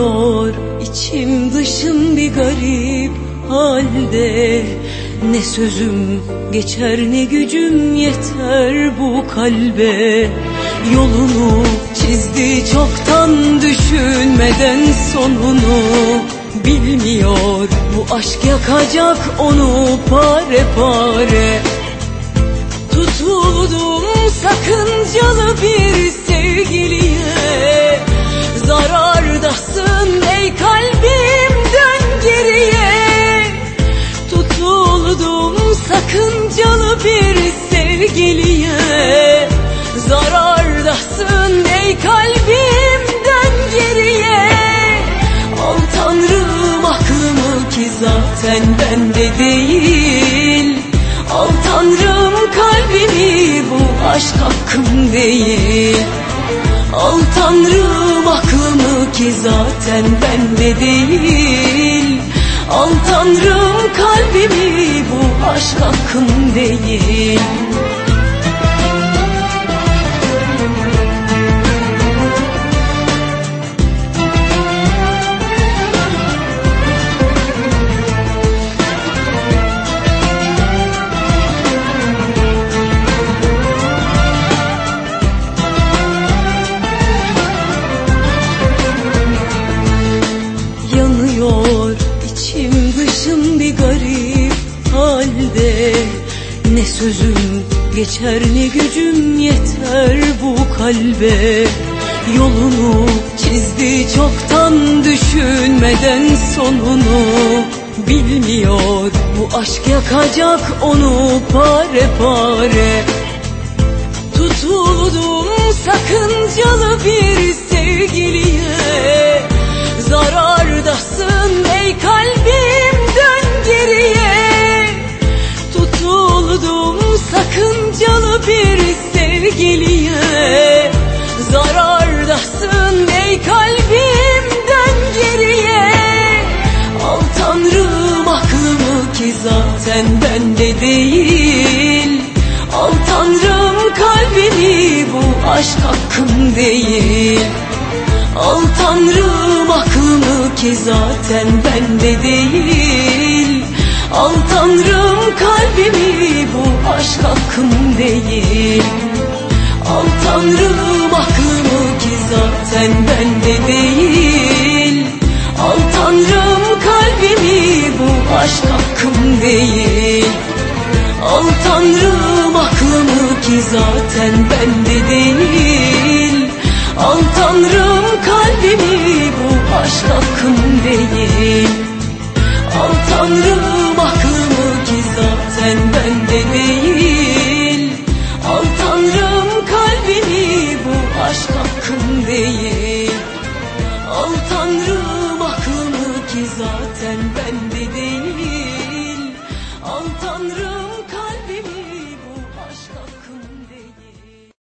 Dönüyor içim dışım bir garip halde. Ne sözüm geçer ne gücüm yeter bu kalbe. Yolunu çizdi çoktan düşünmeden sonunu. Bilmiyor bu aşk yakacak onu pare pare. Tutuldum sakıncalı bir sevgiliye Zarardasın ey kalbim dön geriye. Al tanrım aklımı ki zaten bende değil. Al tanrım kalbimi bu aşk hakkım değil. Al tanrım aklımı ki zaten bende değil. Al tanrım kalbimi bu aşk hakkım değil Yanıyor içim dışım bir garip halde. Ne sözüm geçer ne gücüm yeter bu kalbe. Yolunu çizdi çoktan düşünmeden sonunu. Bilmiyor bu aşk yakacak onu pare pare. Tutuldum sakıncalı bir bir sevgiliye. Zarardasın ey kalbim dön geriye. Al tanrım aklımı ki zaten bende değil. Al tanrım kalbimi bu aşk hakkım değil. Al tanrım aklımı ki zaten bende değil. Al tanrım kalbimi bu aşk hakkım değil. Al tanrım aklımı ki zaten bende değil. Al tanrım kalbimi bu aşk hakkım değil. Al tanrım aklımı ki zaten bende değil. Al tanrım kalbimi bu aşk hakkım değil. Al tanrım aşk hakkın değil. Al tanrım